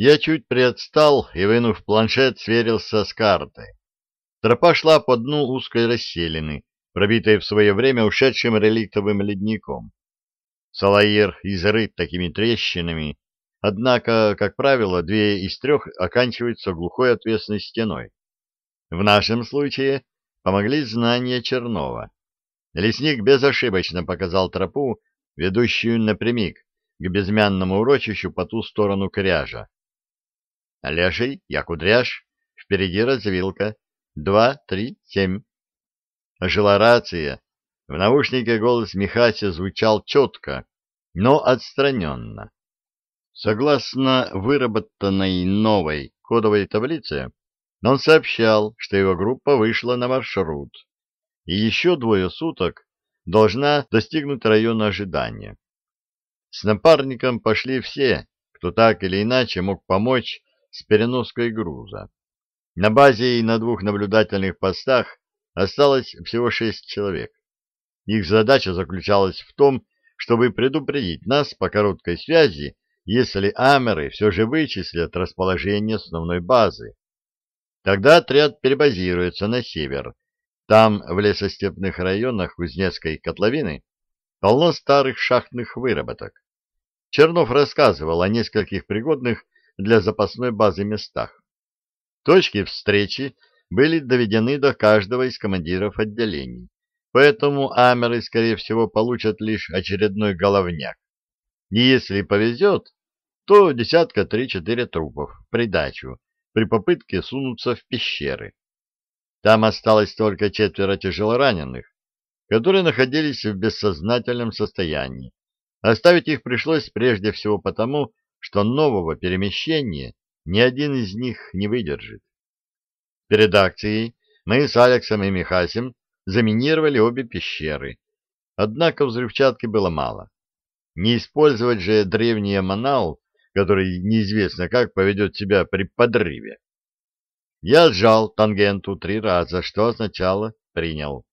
Я чуть приотстал и, вынув планшет, сверился с картой. Тропа шла по дну узкой расселины, пробитой в свое время ушедшим реликтовым ледником. Салаир изрыт такими трещинами, однако, как правило, две из трех оканчиваются глухой отвесной стеной. В нашем случае помогли знания Чернова. Лесник безошибочно показал тропу, ведущую напрямик к безмянному урочищу по ту сторону кряжа. Леший, я кудряш, впереди развилка. Два, три, семь. Жила рация. В наушнике голос Михася звучал четко, но отстраненно. Согласно выработанной новой кодовой таблице, он сообщал, что его группа вышла на маршрут, и еще двое суток должна достигнуть района ожидания. С напарником пошли все, кто так или иначе мог помочь с переноской груза. На базе и на двух наблюдательных постах осталось всего шесть человек. Их задача заключалась в том, чтобы предупредить нас по короткой связи, если амеры все же вычислят расположение основной базы. Тогда отряд перебазируется на север. Там, в лесостепных районах Кузнецкой котловины, полно старых шахтных выработок. Чернов рассказывал о нескольких пригодных для запасной базы местах. Точки встречи были доведены до каждого из командиров отделений, поэтому амеры, скорее всего, получат лишь очередной головняк. И если повезет, то десятка три-четыре трупов придачу при попытке сунуться в пещеры. Там осталось только четверо тяжелораненых, которые находились в бессознательном состоянии. Оставить их пришлось прежде всего потому, что нового перемещения ни один из них не выдержит. Перед акцией мы с Алексом и Михасем заминировали обе пещеры, однако взрывчатки было мало. Не использовать же древний манал, который неизвестно как поведет себя при подрыве. Я сжал тангенту три раза, что означало «принял».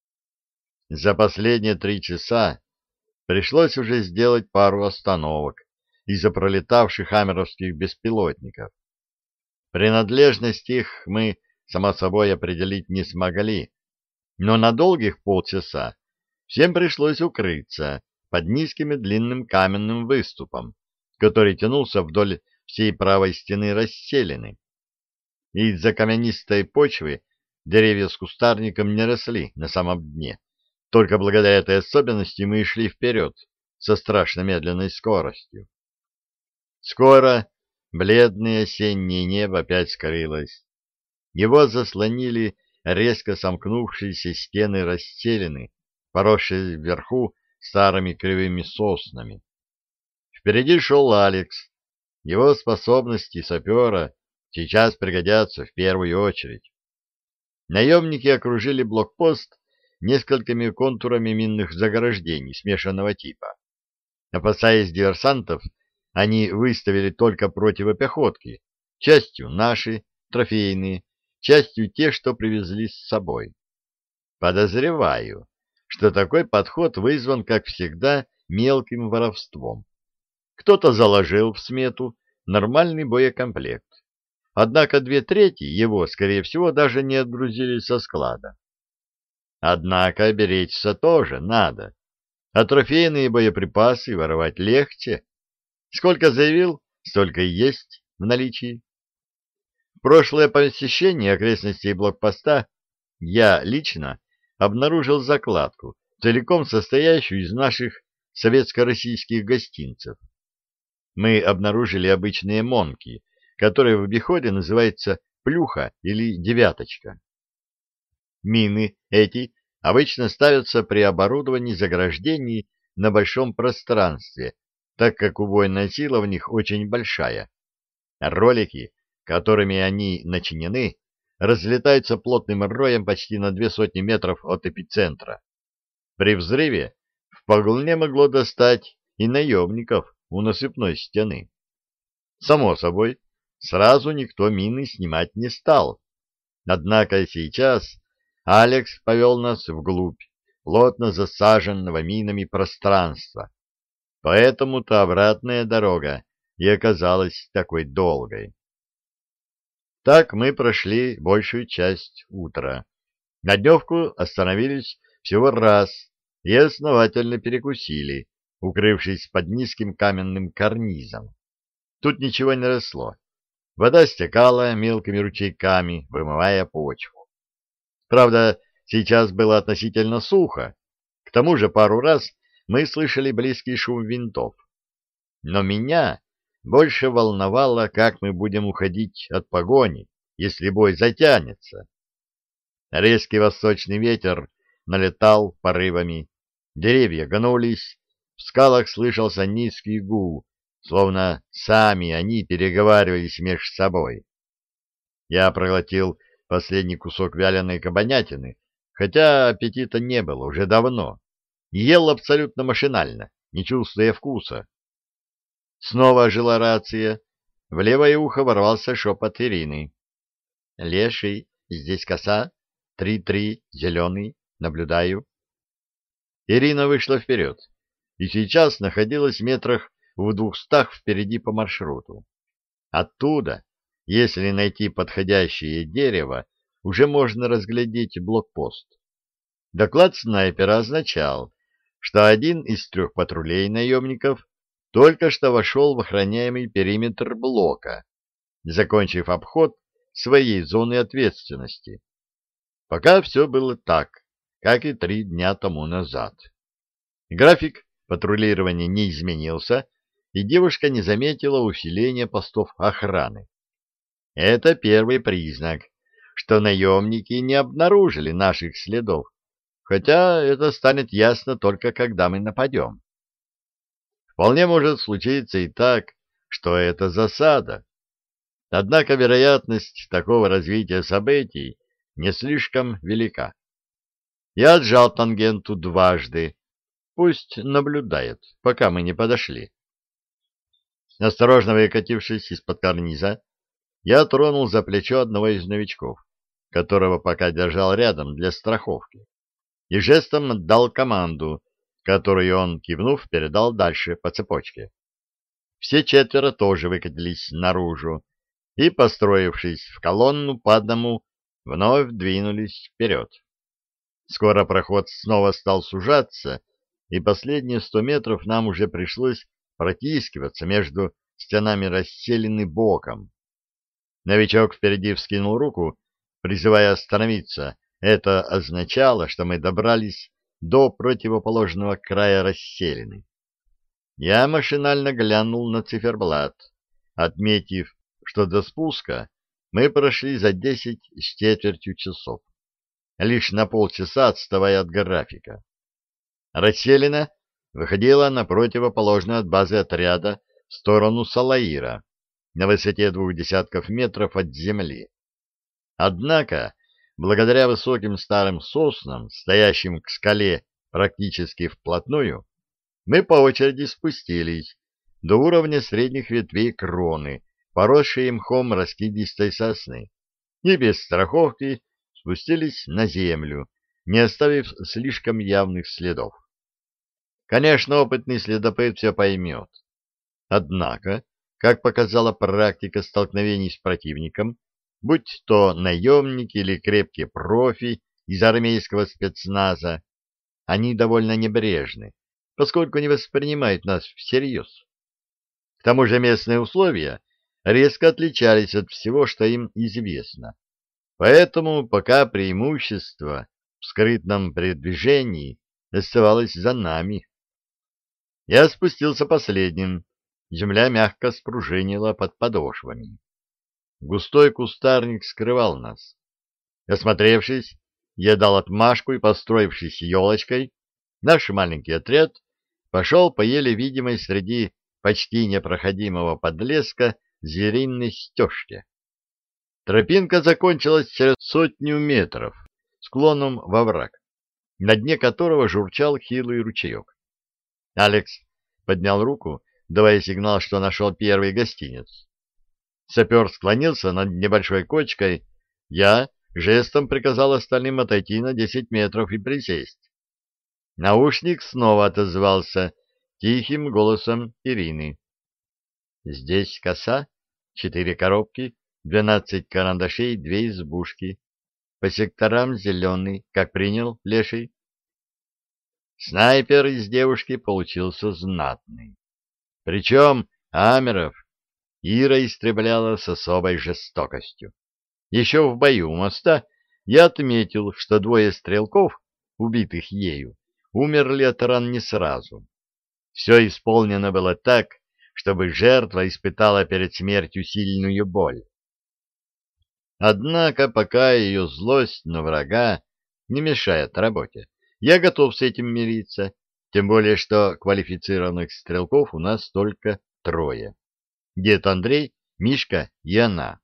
За последние три часа пришлось уже сделать пару остановок, из-за пролетавших амеровских беспилотников. Принадлежность их мы, само собой, определить не смогли, но на долгих полчаса всем пришлось укрыться под низким и длинным каменным выступом, который тянулся вдоль всей правой стены расселены. Из-за каменистой почвы деревья с кустарником не росли на самом дне. Только благодаря этой особенности мы шли вперед со страшно медленной скоростью. Скоро бледное осеннее небо опять скрылось. Его заслонили резко сомкнувшиеся стены расселены, поросшие вверху старыми кривыми соснами. Впереди шел Алекс. Его способности сапера сейчас пригодятся в первую очередь. Наемники окружили блокпост несколькими контурами минных заграждений смешанного типа. Опасаясь диверсантов, они выставили только противопехотки, частью наши, трофейные, частью те, что привезли с собой. Подозреваю, что такой подход вызван, как всегда, мелким воровством. Кто-то заложил в смету нормальный боекомплект, однако две трети его, скорее всего, даже не отгрузили со склада. Однако беречься тоже надо, а трофейные боеприпасы воровать легче, Сколько заявил, столько и есть в наличии. Прошлое посещение окрестностей блокпоста я лично обнаружил закладку, целиком состоящую из наших советско-российских гостинцев. Мы обнаружили обычные монки, которые в обиходе называются плюха или девяточка. Мины эти обычно ставятся при оборудовании заграждений на большом пространстве так как убойная сила в них очень большая. Ролики, которыми они начинены, разлетаются плотным роем почти на две сотни метров от эпицентра. При взрыве вполне могло достать и наемников у насыпной стены. Само собой, сразу никто мины снимать не стал. Однако сейчас Алекс повел нас вглубь плотно засаженного минами пространства, Поэтому-то обратная дорога и оказалась такой долгой. Так мы прошли большую часть утра. На дневку остановились всего раз и основательно перекусили, укрывшись под низким каменным карнизом. Тут ничего не росло. Вода стекала мелкими ручейками, вымывая почву. Правда, сейчас было относительно сухо. К тому же пару раз мы слышали близкий шум винтов. Но меня больше волновало, как мы будем уходить от погони, если бой затянется. Резкий восточный ветер налетал порывами, деревья гнулись, в скалах слышался низкий гул, словно сами они переговаривались между собой. Я проглотил последний кусок вяленой кабанятины, хотя аппетита не было уже давно, ел абсолютно машинально, не чувствуя вкуса. Снова ожила рация. В левое ухо ворвался шепот Ирины. — Леший, здесь коса. Три-три, зеленый. Наблюдаю. Ирина вышла вперед и сейчас находилась в метрах в двухстах впереди по маршруту. Оттуда, если найти подходящее дерево, уже можно разглядеть блокпост. Доклад снайпера означал, что один из трех патрулей наемников только что вошел в охраняемый периметр блока, закончив обход своей зоны ответственности. Пока все было так, как и три дня тому назад. График патрулирования не изменился, и девушка не заметила усиления постов охраны. Это первый признак, что наемники не обнаружили наших следов, хотя это станет ясно только когда мы нападем. Вполне может случиться и так, что это засада. Однако вероятность такого развития событий не слишком велика. Я отжал тангенту дважды. Пусть наблюдает, пока мы не подошли. Осторожно выкатившись из-под карниза, я тронул за плечо одного из новичков, которого пока держал рядом для страховки, и жестом отдал команду которую он, кивнув, передал дальше по цепочке. Все четверо тоже выкатились наружу и, построившись в колонну по одному, вновь двинулись вперед. Скоро проход снова стал сужаться, и последние сто метров нам уже пришлось протискиваться между стенами расселены боком. Новичок впереди вскинул руку, призывая остановиться. Это означало, что мы добрались до противоположного края расселены. Я машинально глянул на циферблат, отметив, что до спуска мы прошли за десять с четвертью часов, лишь на полчаса отставая от графика. Расселена выходила на противоположную от базы отряда в сторону Салаира, на высоте двух десятков метров от земли. Однако благодаря высоким старым соснам, стоящим к скале практически вплотную, мы по очереди спустились до уровня средних ветвей кроны, поросшей мхом раскидистой сосны, и без страховки спустились на землю, не оставив слишком явных следов. Конечно, опытный следопыт все поймет. Однако, как показала практика столкновений с противником, будь то наемники или крепкие профи из армейского спецназа, они довольно небрежны, поскольку не воспринимают нас всерьез. К тому же местные условия резко отличались от всего, что им известно. Поэтому пока преимущество в скрытном передвижении оставалось за нами. Я спустился последним. Земля мягко спружинила под подошвами. Густой кустарник скрывал нас. Осмотревшись, я дал отмашку и, построившись елочкой, наш маленький отряд пошел по еле видимой среди почти непроходимого подлеска звериной стежке. Тропинка закончилась через сотню метров склоном во враг, на дне которого журчал хилый ручеек. Алекс поднял руку, давая сигнал, что нашел первый гостиниц. Сапер склонился над небольшой кочкой. Я жестом приказал остальным отойти на десять метров и присесть. Наушник снова отозвался тихим голосом Ирины. Здесь коса, четыре коробки, двенадцать карандашей, две избушки. По секторам зеленый, как принял, леший. Снайпер из девушки получился знатный. Причем Амеров Ира истребляла с особой жестокостью. Еще в бою у моста я отметил, что двое стрелков, убитых ею, умерли от ран не сразу. Все исполнено было так, чтобы жертва испытала перед смертью сильную боль. Однако пока ее злость на врага не мешает работе, я готов с этим мириться, тем более что квалифицированных стрелков у нас только трое. Дед Андрей, Мишка и она.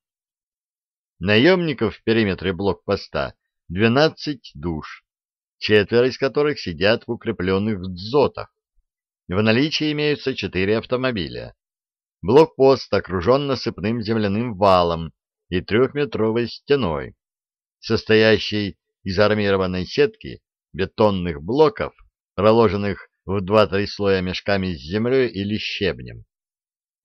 Наемников в периметре блокпоста 12 душ, четверо из которых сидят в укрепленных дзотах. В наличии имеются четыре автомобиля. Блокпост окружен насыпным земляным валом и трехметровой стеной, состоящей из армированной сетки, бетонных блоков, проложенных в два-три слоя мешками с землей или щебнем.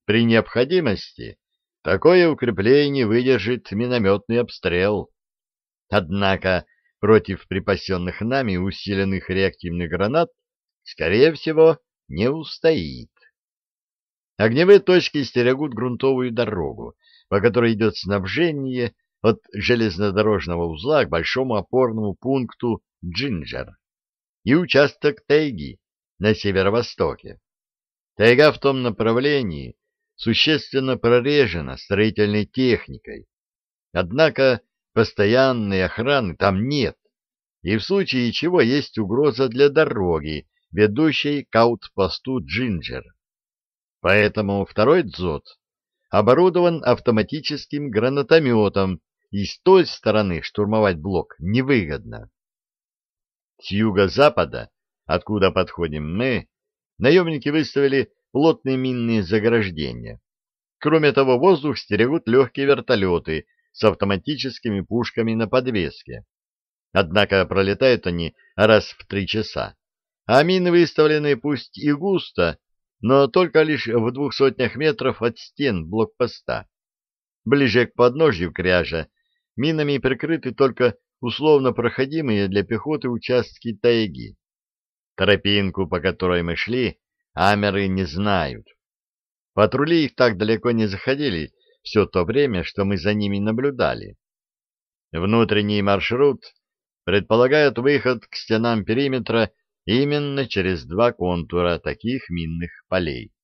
При необходимости Такое укрепление выдержит минометный обстрел. Однако против припасенных нами усиленных реактивных гранат, скорее всего, не устоит. Огневые точки стерегут грунтовую дорогу, по которой идет снабжение от железнодорожного узла к большому опорному пункту Джинджер и участок тайги на северо-востоке. Тайга в том направлении, существенно прорежена строительной техникой. Однако постоянной охраны там нет, и в случае чего есть угроза для дороги, ведущей к аутпосту Джинджер. Поэтому второй дзот оборудован автоматическим гранатометом, и с той стороны штурмовать блок невыгодно. С юго-запада, откуда подходим мы, наемники выставили плотные минные заграждения. Кроме того, воздух стерегут легкие вертолеты с автоматическими пушками на подвеске. Однако пролетают они раз в три часа, а мины выставлены пусть и густо, но только лишь в двух сотнях метров от стен блокпоста. Ближе к подножью кряжа минами прикрыты только условно проходимые для пехоты участки тайги. Тропинку, по которой мы шли, Амеры не знают. Патрули их так далеко не заходили все то время, что мы за ними наблюдали. Внутренний маршрут предполагает выход к стенам периметра именно через два контура таких минных полей.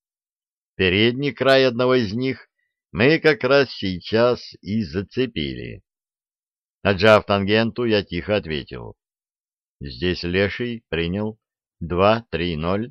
Передний край одного из них мы как раз сейчас и зацепили. Отжав тангенту, я тихо ответил. Здесь леший принял. Два, три, ноль.